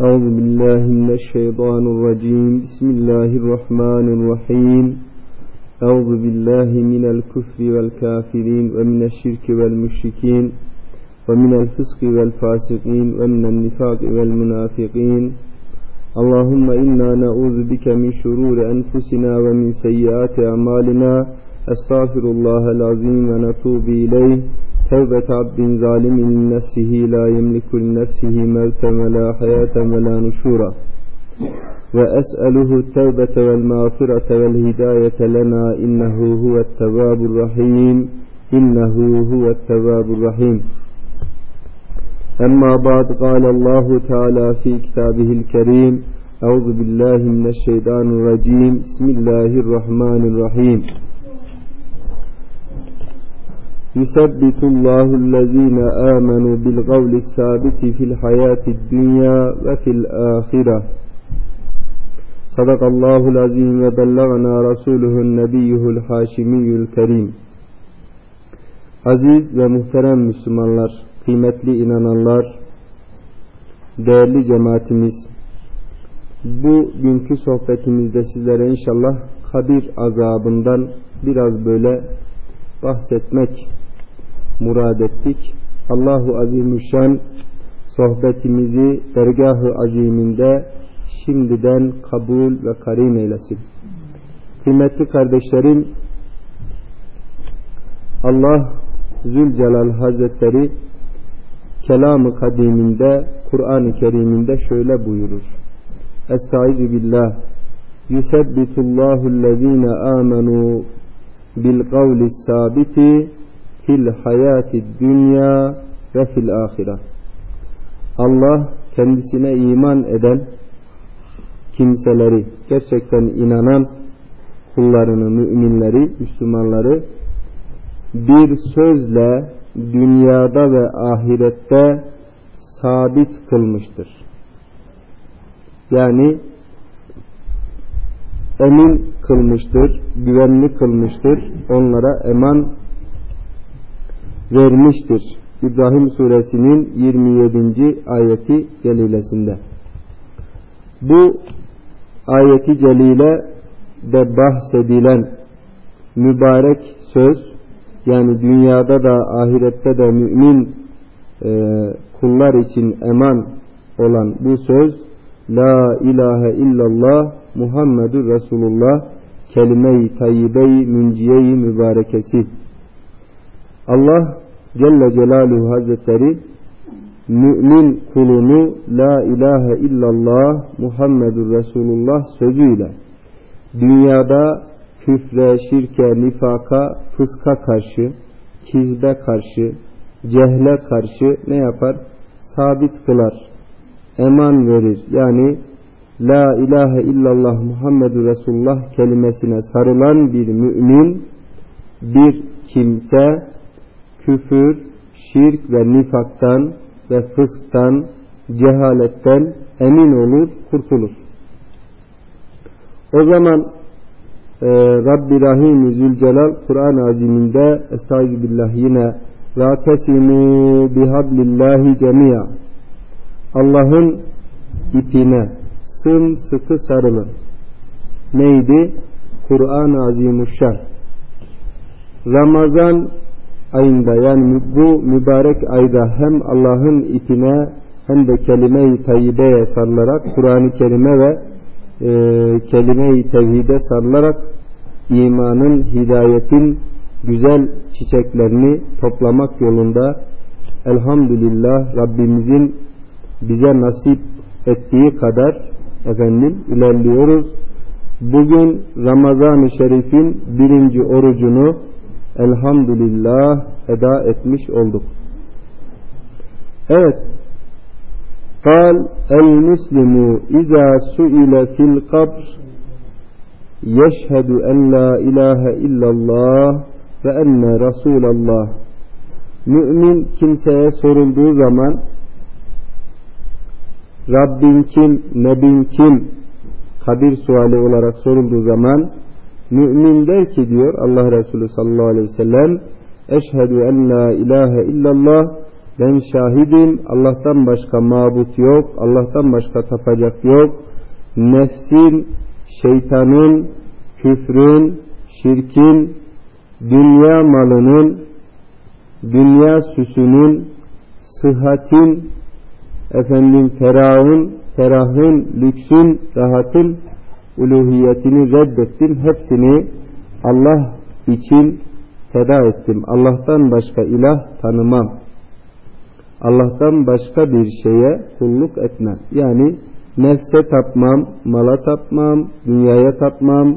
أعوذ بالله من الشيطان الرجيم. بسم الله الرحمن الرحيم. أعوذ بالله من الكفر والكافرين ومن الشرك والمشركين ومن الفسق والفاسقين ومن النفاق والمنافقين. اللهم إنا نعوذ بك من شرور أنفسنا ومن سيئات أعمالنا. أستغفر الله العظيم ونتوب إليه. توبة عبد ظالم لنفسه لا يملك لنفسه موتا ولا حياة ولا نشورا. وأسأله التوبة والمغفرة والهداية لنا إنه هو التواب الرحيم. إنه هو التواب الرحيم. أما بعد قال الله تعالى في كتابه الكريم أعوذ بالله من الشيطان الرجيم. بسم الله الرحمن الرحيم. يثبت الله الذين آمنوا بالقول الثابت في الحياة الدنيا وفي الآخرة صدق الله العظيم وبلغنا رسوله النبي الحاشمي الكريم Aziz ve muhterem Müslümanlar, kıymetli inananlar, değerli cemaatimiz, bu günkü sohbetimizde sizlere inşallah kabir azabından biraz böyle bahsetmek murad ettik. Allahu Azimüşşan sohbetimizi dergahı aziminde şimdiden kabul ve karim eylesin. Kıymetli kardeşlerim, Allah Zülcelal Hazretleri kelamı kadiminde Kur'an-ı Kerim'inde şöyle buyurur. Estaizu billah Yusebbitullahu allazine amenu bil kavli sabiti fil hayati dünya ve fil ahire. Allah kendisine iman eden kimseleri, gerçekten inanan kullarını, müminleri, Müslümanları bir sözle dünyada ve ahirette sabit kılmıştır. Yani emin kılmıştır, güvenli kılmıştır, onlara eman vermiştir. İbrahim suresinin 27. ayeti celilesinde. Bu ayeti celile de bahsedilen mübarek söz yani dünyada da ahirette de mümin e, kullar için eman olan bu söz La ilahe illallah Muhammedur Resulullah kelime-i tayyibe-i münciye-i mübarekesi. Allah Celle Celaluhu Hazretleri mümin kulunu La ilahe illallah Muhammedur Resulullah sözüyle dünyada küfre, şirke, nifaka, fıska karşı, kizbe karşı, cehle karşı ne yapar? Sabit kılar. Eman verir. Yani La ilahe illallah Muhammedur Resulullah kelimesine sarılan bir mümin, bir kimse küfür, şirk ve nifaktan ve fısktan, cehaletten emin olur, kurtulur. O zaman e, Rabbi Rahim Zülcelal Kur'an-ı Azim'inde Estağfirullah yine Ratesimu bihablillahi cemiya Allah'ın ipine sımsıkı sarılın. Neydi? Kur'an-ı Azimuşşan. Ramazan ayında yani bu mübarek ayda hem Allah'ın ipine hem de kelime-i tayyibeye sarılarak Kur'an-ı Kerim'e ve e, kelime-i tevhide sarılarak imanın, hidayetin güzel çiçeklerini toplamak yolunda elhamdülillah Rabbimizin bize nasip ettiği kadar efendim ilerliyoruz. Bugün Ramazan-ı Şerif'in birinci orucunu elhamdülillah eda etmiş olduk. Evet. Kal el muslimu iza suile fil kabr yeşhedü en la ilahe illallah ve enne rasulallah mümin kimseye sorulduğu zaman Rabbin kim, Nebin kim kabir suali olarak sorulduğu zaman mümin der ki diyor Allah Resulü sallallahu aleyhi ve sellem Eşhedü en la ilahe illallah ben şahidim Allah'tan başka mabut yok, Allah'tan başka tapacak yok. Nefsin, şeytanın, küfrün, şirkin, dünya malının, dünya süsünün, sıhhatin, efendim ferahın, ferahın, lüksün, rahatın uluhiyetini reddettim. Hepsini Allah için feda ettim. Allah'tan başka ilah tanımam. Allah'tan başka bir şeye kulluk etmem. Yani nefse tapmam, mala tapmam, dünyaya tapmam,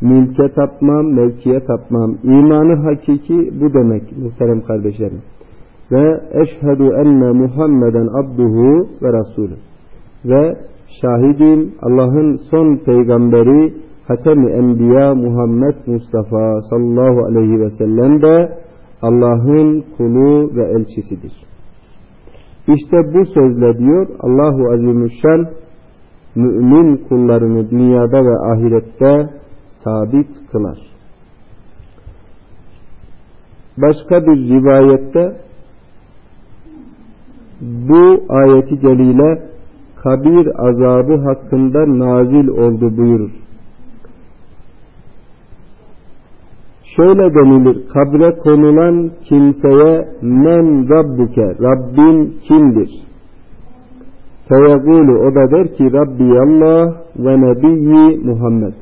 mülke tapmam, mevkiye tapmam. İmanı hakiki bu demek muhterem kardeşlerim. Ve eşhedü enne Muhammeden abduhu ve rasulü. Ve şahidim Allah'ın son peygamberi Hatem-i Enbiya Muhammed Mustafa sallallahu aleyhi ve sellem de Allah'ın kulu ve elçisidir. İşte bu sözle diyor Allahu Azimüşşan mümin kullarını dünyada ve ahirette sabit kılar. Başka bir rivayette bu ayeti celile kabir azabı hakkında nazil oldu buyurur. Şöyle denilir, kabre konulan kimseye men rabbuke, Rabbin kimdir? Feyegulu o da der ki Rabbi Allah ve Nebiyyi Muhammed.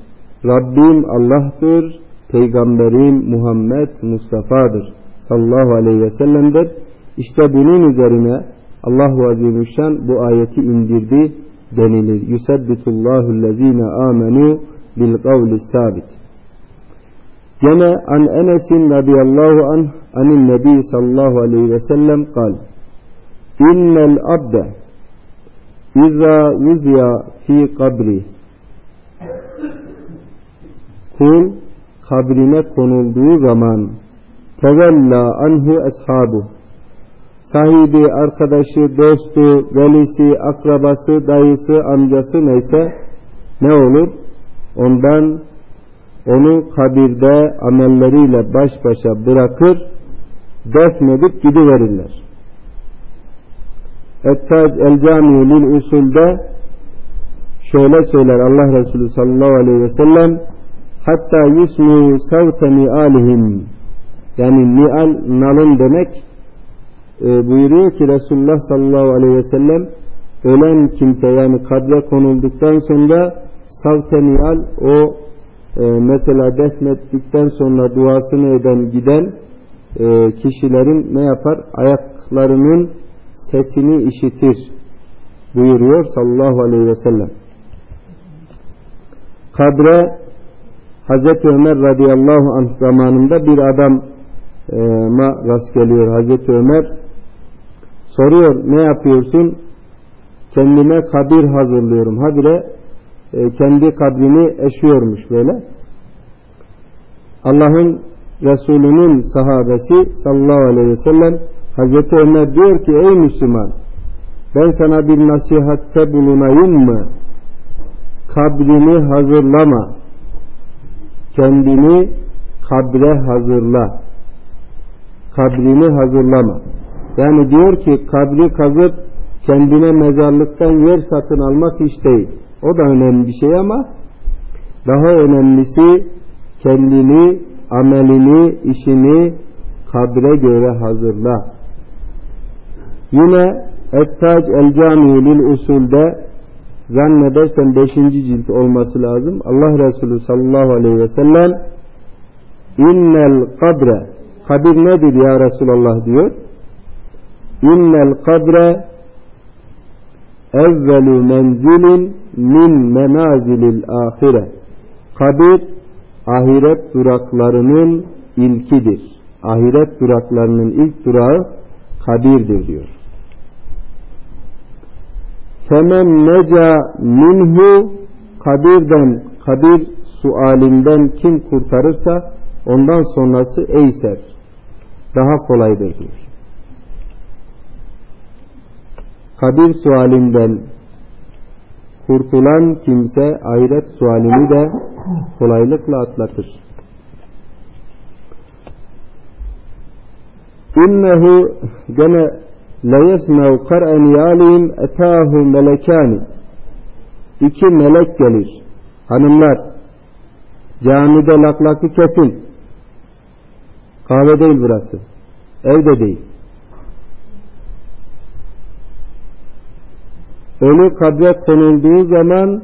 Rabbim Allah'tır, Peygamberim Muhammed Mustafa'dır sallallahu aleyhi ve sellem'dir. İşte bunun üzerine Allahu Azimüşşan bu ayeti indirdi denilir. Yusabbitullahu lezine amenu bil kavli sabit. Gene an Enes'in radıyallahu anh anin nebi sallallahu aleyhi ve sellem kal. İnnel abde İza vuziya fi kabri Kul kabrine konulduğu zaman tevella anhu ashabu sahibi, arkadaşı, dostu, velisi, akrabası, dayısı, amcası neyse ne olur? Ondan onu kabirde amelleriyle baş başa bırakır, defnedip gidiverirler. Ettac el cami'lil usulde şöyle söyler Allah Resulü sallallahu aleyhi ve sellem hatta yusmu savte mi'alihim yani mi'al nalın demek e, buyuruyor ki Resulullah sallallahu aleyhi ve sellem ölen kimse yani kabre konulduktan sonra savte mi'al o e, mesela defnettikten sonra duasını eden giden e, kişilerin ne yapar? Ayaklarının sesini işitir buyuruyor sallallahu aleyhi ve sellem. Kabre Hazreti Ömer radıyallahu anh zamanında bir adam ma rast geliyor Hazreti Ömer soruyor ne yapıyorsun? Kendime kabir hazırlıyorum. Habire e, kendi kabrini eşiyormuş böyle. Allah'ın Resulünün sahabesi sallallahu aleyhi ve sellem Hazreti Ömer diyor ki ey Müslüman ben sana bir nasihatte bulunayım mı? Kabrini hazırlama. Kendini kabre hazırla. Kabrini hazırlama yani diyor ki kabri kazıp kendine mezarlıktan yer satın almak hiç o da önemli bir şey ama daha önemlisi kendini, amelini, işini kabre göre hazırla. Yine Ettac el Cami'lil usulde zannedersem 5. cilt olması lazım. Allah Resulü sallallahu aleyhi ve sellem innel kabre kabir nedir ya Resulallah diyor. İnnel kabre evvelu menzilin min menazilil ahire. Kabir ahiret duraklarının ilkidir. Ahiret duraklarının ilk durağı kabirdir diyor. Femen neca minhu kabirden, kabir sualinden kim kurtarırsa ondan sonrası eyser. Daha kolaydır diyor. Kabir sualinden kurtulan kimse ahiret sualini de kolaylıkla atlatır. İnnehu gene leyesmev kar'en yalim etahu melekani iki melek gelir. Hanımlar camide laklakı kesin. Kahve değil burası. Evde değil. Ölü kabre konulduğu zaman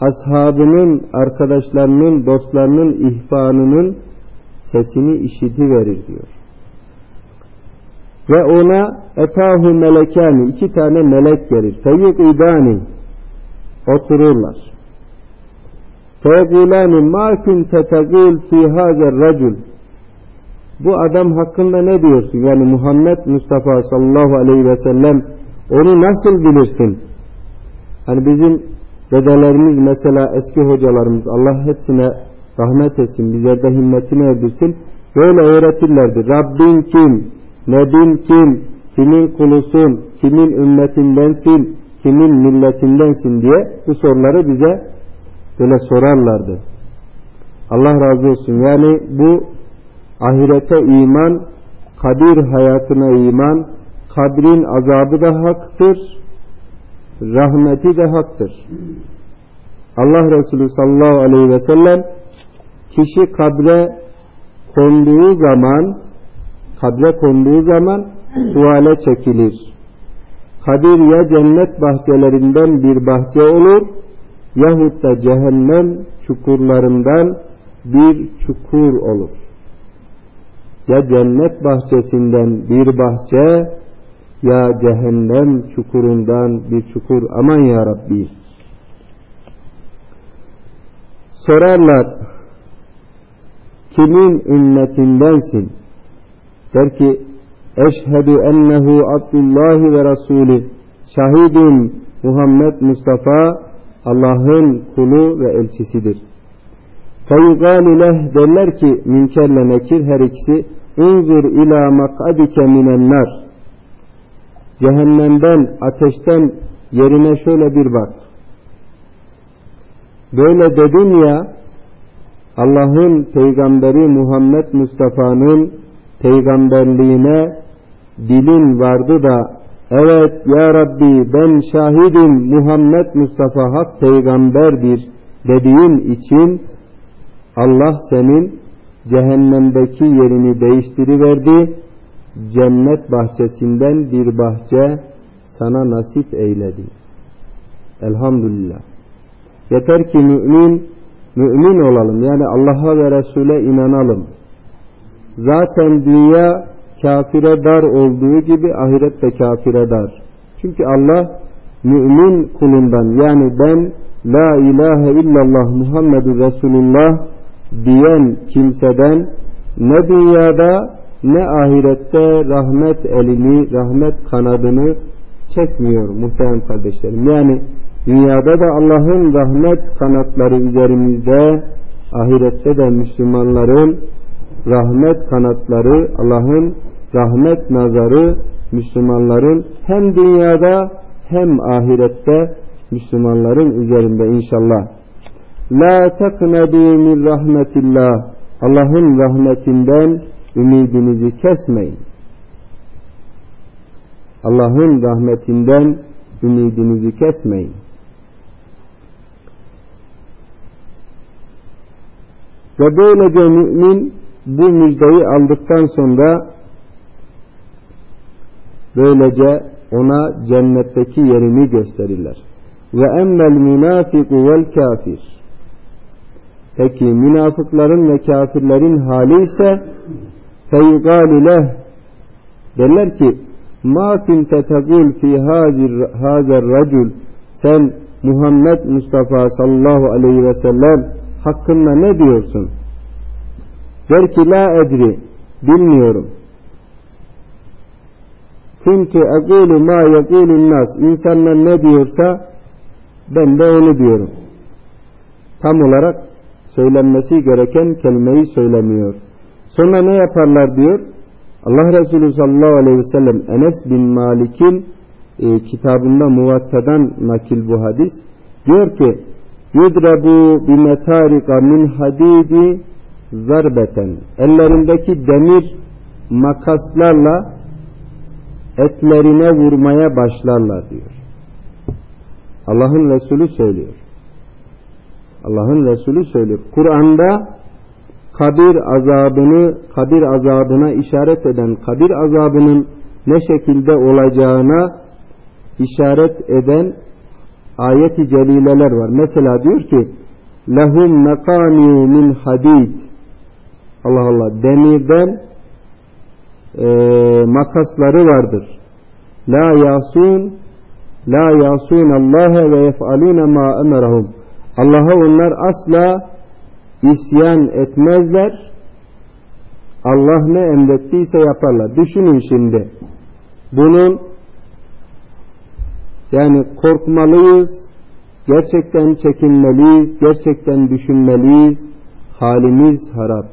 ashabının, arkadaşlarının, dostlarının ihfanının sesini işiti verir diyor. Ve ona etahu melekani iki tane melek gelir. Feyyuk idani otururlar. Feyegulani ma kunte tegul fi hazer racul bu adam hakkında ne diyorsun? Yani Muhammed Mustafa sallallahu aleyhi ve sellem onu nasıl bilirsin? Hani bizim dedelerimiz mesela eski hocalarımız Allah hepsine rahmet etsin, bizlerde himmetini erdirsin. Böyle öğretirlerdi. Rabbin kim? Nebin kim? Kimin kulusun? Kimin ümmetindensin? Kimin milletindensin diye bu soruları bize böyle sorarlardı. Allah razı olsun. Yani bu ahirete iman, kabir hayatına iman, kabrin azabı da haktır, rahmeti de haktır. Allah Resulü sallallahu aleyhi ve sellem kişi kabre konduğu zaman kabre konduğu zaman suale çekilir. Kabir ya cennet bahçelerinden bir bahçe olur yahut da cehennem çukurlarından bir çukur olur. Ya cennet bahçesinden bir bahçe ya cehennem çukurundan bir çukur. Aman ya Rabbi. Sorarlar kimin ümmetindensin? Der ki eşhedü ennehu abdullahi ve rasulü şahidim Muhammed Mustafa Allah'ın kulu ve elçisidir. Feyugali leh derler ki münkerle nekir her ikisi unzur ila mak'adike minennar cehennemden ateşten yerine şöyle bir bak. Böyle dedin ya Allah'ın peygamberi Muhammed Mustafa'nın peygamberliğine dilin vardı da evet ya Rabbi ben şahidim Muhammed Mustafa hak peygamberdir dediğin için Allah senin cehennemdeki yerini değiştiriverdi cennet bahçesinden bir bahçe sana nasip eyledi. Elhamdülillah. Yeter ki mümin, mümin olalım. Yani Allah'a ve Resul'e inanalım. Zaten dünya kafire dar olduğu gibi ahiret de kafire dar. Çünkü Allah mümin kulundan yani ben La ilahe illallah Muhammedur Resulullah diyen kimseden ne dünyada ne ahirette rahmet elini, rahmet kanadını çekmiyor muhterem kardeşlerim. Yani dünyada da Allah'ın rahmet kanatları üzerimizde, ahirette de Müslümanların rahmet kanatları, Allah'ın rahmet nazarı Müslümanların hem dünyada hem ahirette Müslümanların üzerinde inşallah. La taknadu min rahmetillah. Allah'ın rahmetinden ümidinizi kesmeyin. Allah'ın rahmetinden ümidinizi kesmeyin. Ve böylece mümin bu müjdeyi aldıktan sonra böylece ona cennetteki yerini gösterirler. Ve emmel münafiku vel kafir. Peki münafıkların ve kafirlerin hali ise feyugalu leh derler ki ma kunte tegul fi hazer racul sen Muhammed Mustafa sallallahu aleyhi ve sellem hakkında ne diyorsun? Der ki la edri bilmiyorum. Çünkü egulu ma yegulun nas insanlar ne diyorsa ben de onu diyorum. Tam olarak söylenmesi gereken kelimeyi söylemiyor. Sonra ne yaparlar diyor. Allah Resulü sallallahu aleyhi ve sellem Enes bin Malik'in e, kitabında muvattadan nakil bu hadis. Diyor ki yudrebu bimetarika min hadidi zarbeten ellerindeki demir makaslarla etlerine vurmaya başlarlar diyor. Allah'ın Resulü söylüyor. Allah'ın Resulü söylüyor. Kur'an'da kabir azabını, kabir azabına işaret eden, kabir azabının ne şekilde olacağına işaret eden ayet-i celileler var. Mesela diyor ki lehum mekami min hadid Allah Allah demirden e, makasları vardır. La yasun la yasun Allah ve yef'alun ma emerahum. Allah'a onlar asla isyan etmezler. Allah ne emrettiyse yaparlar. Düşünün şimdi. Bunun yani korkmalıyız, gerçekten çekinmeliyiz, gerçekten düşünmeliyiz. Halimiz harap.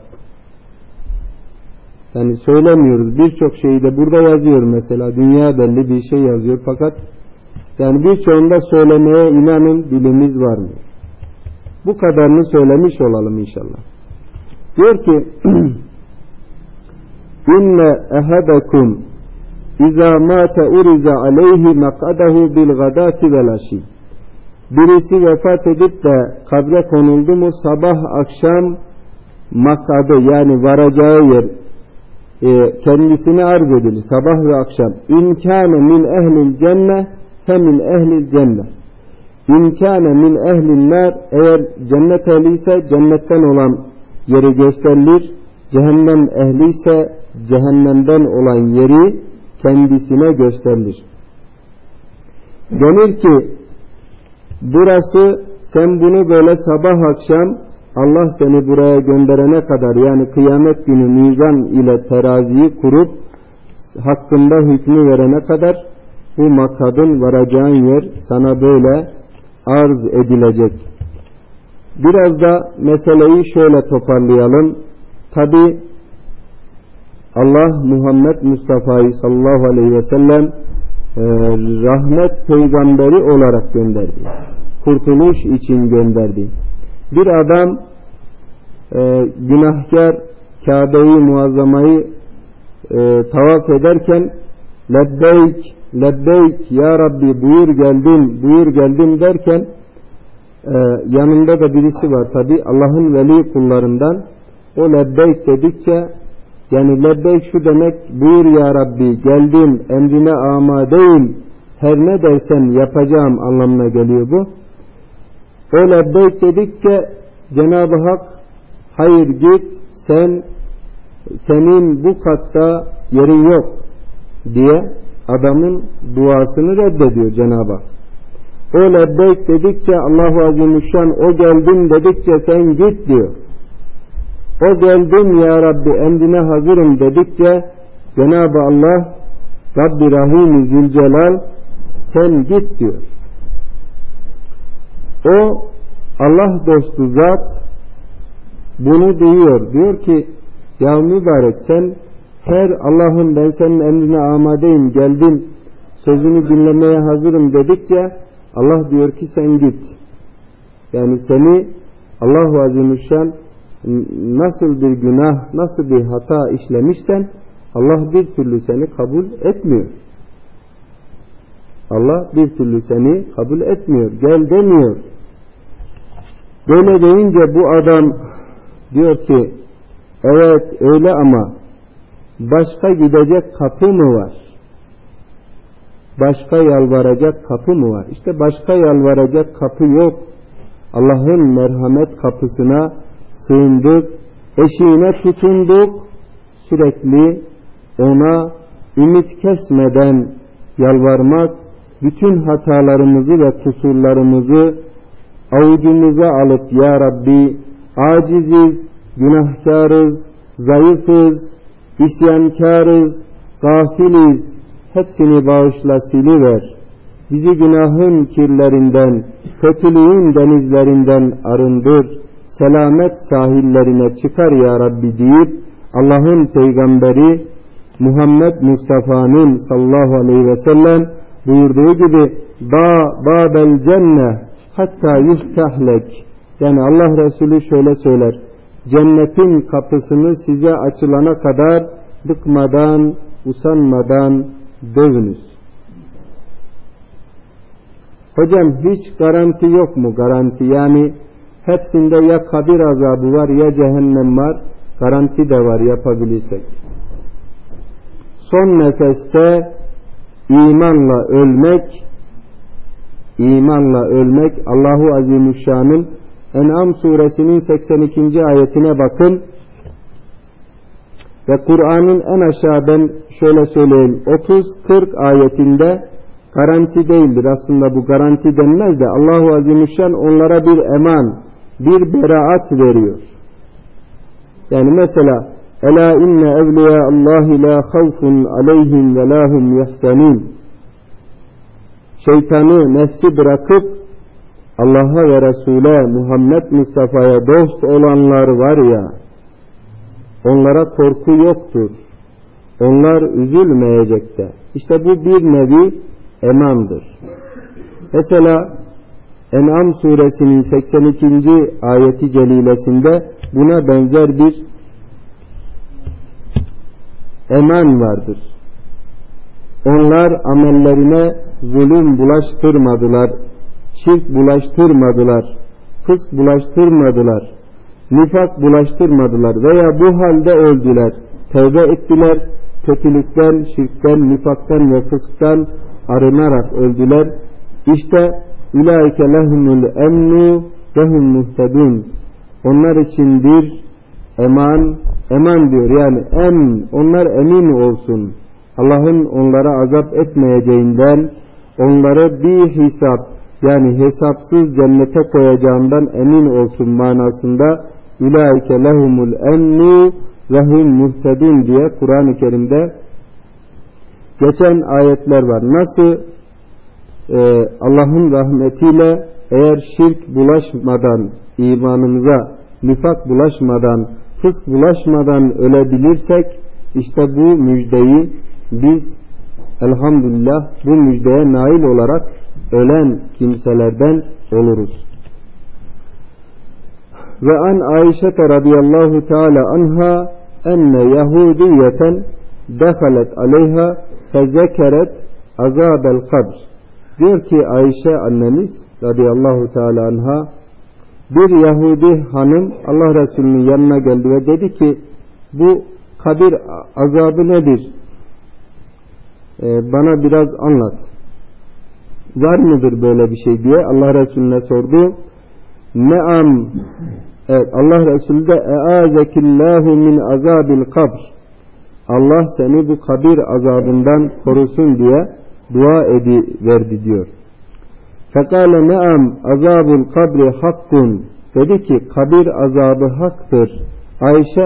Yani söylemiyoruz. Birçok şeyi de burada yazıyor mesela. Dünya belli bir şey yazıyor fakat yani birçoğunda söylemeye inanın dilimiz var mı? Bu kadarını söylemiş olalım inşallah. Diyor ki İnne ehadekum İza mâte uriza aleyhi mek'adahu bil gadati vel aşi. Birisi vefat edip de kabre konuldu mu sabah akşam makadı yani varacağı yer e, kendisine arz edilir sabah ve akşam. İmkâne min ehlil cenne fe min ehlil cennet. İmkâne min ehlin nar eğer cennet ehli ise cennetten olan yeri gösterilir. Cehennem ehli ise cehennemden olan yeri kendisine gösterilir. Denir ki burası sen bunu böyle sabah akşam Allah seni buraya gönderene kadar yani kıyamet günü mizan ile teraziyi kurup hakkında hükmü verene kadar bu makadın varacağın yer sana böyle arz edilecek. Biraz da meseleyi şöyle toparlayalım. Tabi Allah Muhammed Mustafa'yı sallallahu aleyhi ve sellem e, rahmet peygamberi olarak gönderdi. Kurtuluş için gönderdi. Bir adam e, günahkar Kabe'yi muazzamayı e, tavaf ederken lebbeyk lebbeyk ya Rabbi buyur geldim buyur geldim derken e, yanında da birisi var tabi Allah'ın veli kullarından o lebbeyk dedikçe yani lebbeyk şu demek buyur ya Rabbi geldim emrine amadeyim her ne dersen yapacağım anlamına geliyor bu. O lebbeyk dedikçe Cenab-ı Hak hayır git sen senin bu katta yerin yok diye adamın duasını reddediyor Cenab-ı Hak. O lebbeyk dedikçe Allahu Azimüşşan o geldim dedikçe sen git diyor. O geldim ya Rabbi emrine hazırım dedikçe Cenab-ı Allah Rabbi Rahim Zülcelal sen git diyor. O Allah dostu zat bunu diyor. Diyor ki ya mübarek sen her Allah'ın ben senin emrine amadeyim geldim sözünü dinlemeye hazırım dedikçe Allah diyor ki sen git. Yani seni Allahu Azimüşşan nasıl bir günah, nasıl bir hata işlemişsen Allah bir türlü seni kabul etmiyor. Allah bir türlü seni kabul etmiyor. Gel demiyor. Böyle deyince bu adam diyor ki evet öyle ama başka gidecek kapı mı var? Başka yalvaracak kapı mı var? İşte başka yalvaracak kapı yok. Allah'ın merhamet kapısına sığındık, eşiğine tutunduk, sürekli ona ümit kesmeden yalvarmak, bütün hatalarımızı ve kusurlarımızı avucumuza alıp Ya Rabbi aciziz, günahkarız, zayıfız, isyankarız, gafiliz, hepsini bağışla siliver. Bizi günahın kirlerinden, kötülüğün denizlerinden arındır selamet sahillerine çıkar ya Rabbi deyip Allah'ın peygamberi Muhammed Mustafa'nın sallallahu aleyhi ve sellem buyurduğu gibi ba babel cenne hatta yuhtahlek yani Allah Resulü şöyle söyler cennetin kapısını size açılana kadar bıkmadan usanmadan dövünüz. Hocam hiç garanti yok mu garanti? Yani hepsinde ya kabir azabı var ya cehennem var. Garanti de var yapabilirsek. Son nefeste imanla ölmek imanla ölmek Allahu Azimüşşan'ın En'am suresinin 82. ayetine bakın ve Kur'an'ın en aşağı ben şöyle söyleyeyim 30-40 ayetinde garanti değildir. Aslında bu garanti denmez de Allahu Azimüşşan onlara bir eman, bir beraat veriyor. Yani mesela Ela inne evliya Allahi la havfun aleyhim ve lahum yahsanun Şeytanı nefsi bırakıp Allah'a ve Resul'e Muhammed Mustafa'ya dost olanlar var ya onlara korku yoktur. Onlar üzülmeyecek de. İşte bu bir nevi emandır. Mesela En'am suresinin 82. ayeti celilesinde buna benzer bir eman vardır. Onlar amellerine zulüm bulaştırmadılar, şirk bulaştırmadılar, fısk bulaştırmadılar, nifak bulaştırmadılar veya bu halde öldüler, tevbe ettiler, kötülükten, şirkten, nifaktan ve fısktan arınarak öldüler. İşte ulaike lehumul emnu lehum muhtedun. Onlar için bir eman, eman diyor yani em, onlar emin olsun. Allah'ın onlara azap etmeyeceğinden, onları bir hesap yani hesapsız cennete koyacağından emin olsun manasında ulaike lehumul emnu ve hum muhtedun diye Kur'an-ı Kerim'de geçen ayetler var. Nasıl e, Allah'ın rahmetiyle eğer şirk bulaşmadan imanımıza nifak bulaşmadan fısk bulaşmadan ölebilirsek işte bu müjdeyi biz elhamdülillah bu müjdeye nail olarak ölen kimselerden oluruz. Ve an Ayşe radıyallahu teala anha enne Yahudiyeten dehalet aleyha fezekeret azabel kabr. Diyor ki Ayşe annemiz radıyallahu teala anha bir Yahudi hanım Allah Resulü'nün yanına geldi ve dedi ki bu kabir azabı nedir? Ee, bana biraz anlat. Var mıdır böyle bir şey diye Allah Resulüne sordu. Neam Evet Allah Resulü de eazekillahu min azabil kabr. Allah seni bu kabir azabından korusun diye dua edi verdi diyor. Fekale neam azabul kabri hakkun. Dedi ki kabir azabı haktır. Ayşe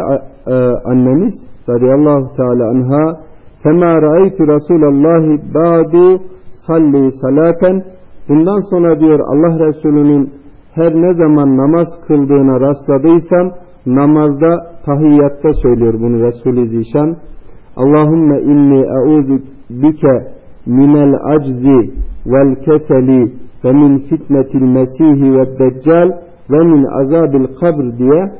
e, annemiz radıyallahu teala anha Fema ra'aytu Resulallahi ba'du salli salaten Bundan sonra diyor Allah Resulü'nün her ne zaman namaz kıldığına rastladıysam namazda tahiyyatta söylüyor bunu Resul-i Zişan. Allahümme inni e'udhu bike minel aczi vel keseli ve min fitnetil mesihi ve deccal ve min azabil kabr diye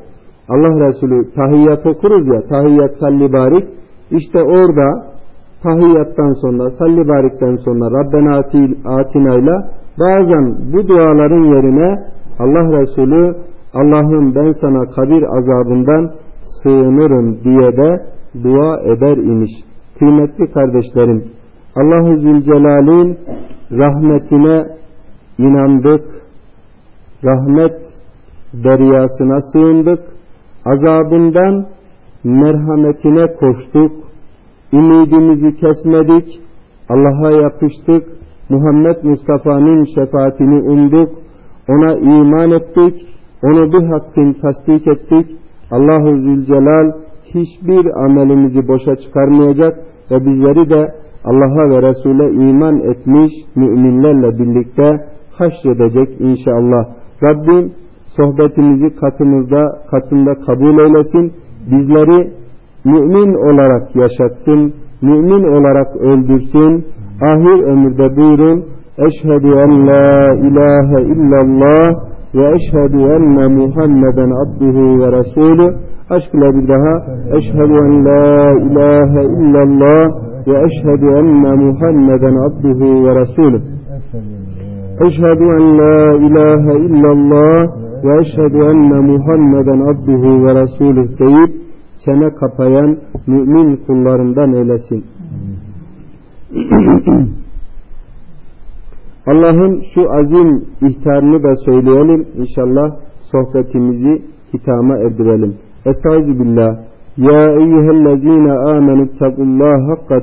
Allah Resulü tahiyyat okuruz ya tahiyyat salli barik işte orada tahiyyattan sonra salli barikten sonra Rabbena atina ile bazen bu duaların yerine Allah Resulü Allah'ım ben sana kabir azabından sığınırım diye de dua eder imiş. Kıymetli kardeşlerim Allah-u Zülcelal'in rahmetine inandık. Rahmet deryasına sığındık. Azabından merhametine koştuk. Ümidimizi kesmedik. Allah'a yapıştık. Muhammed Mustafa'nın şefaatini umduk ona iman ettik, onu bir hakkın tasdik ettik. Allahu Zülcelal hiçbir amelimizi boşa çıkarmayacak ve bizleri de Allah'a ve Resul'e iman etmiş müminlerle birlikte haşredecek inşallah. Rabbim sohbetimizi katımızda, katında kabul eylesin. Bizleri mümin olarak yaşatsın, mümin olarak öldürsün, ahir ömürde buyurun, Eşhedü en la ilahe illallah ve eşhedü enne Muhammeden abduhu ve resulü. Aşk ile bir daha eşhedü en la ilahe illallah ve eşhedü enne Muhammeden abduhu ve resulü. Eşhedü en la ilahe illallah ve eşhedü enne Muhammeden abduhu ve resulü deyip çene kapayan mümin kullarından eylesin. Allah'ın şu azim ihtarını da söyleyelim. İnşallah sohbetimizi hitama erdirelim. Estağfirullah. Ya eyyühellezine amenu ittakullah hakka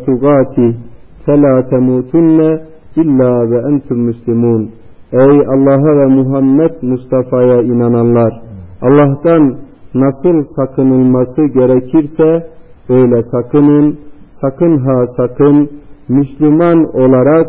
felâ temutunne illa ve entum müslimun. Ey Allah'a ve Muhammed Mustafa'ya inananlar! Allah'tan nasıl sakınılması gerekirse öyle sakının, sakın ha sakın Müslüman olarak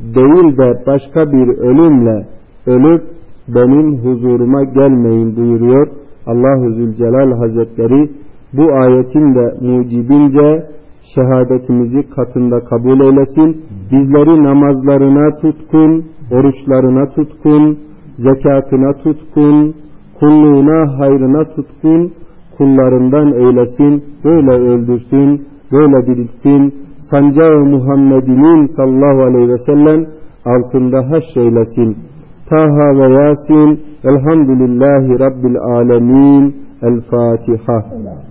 değil de başka bir ölümle ölüp benim huzuruma gelmeyin buyuruyor Allahu Zülcelal Hazretleri bu ayetin de mucibince şehadetimizi katında kabul eylesin. Bizleri namazlarına tutkun, oruçlarına tutkun, zekatına tutkun, kulluğuna, hayrına tutkun, kullarından eylesin, böyle öldürsün, böyle diriltsin, sancağı Muhammed'inin sallallahu aleyhi ve sellem altında haşreylesin. Taha ve Yasin, Elhamdülillahi Rabbil Alemin, El Fatiha.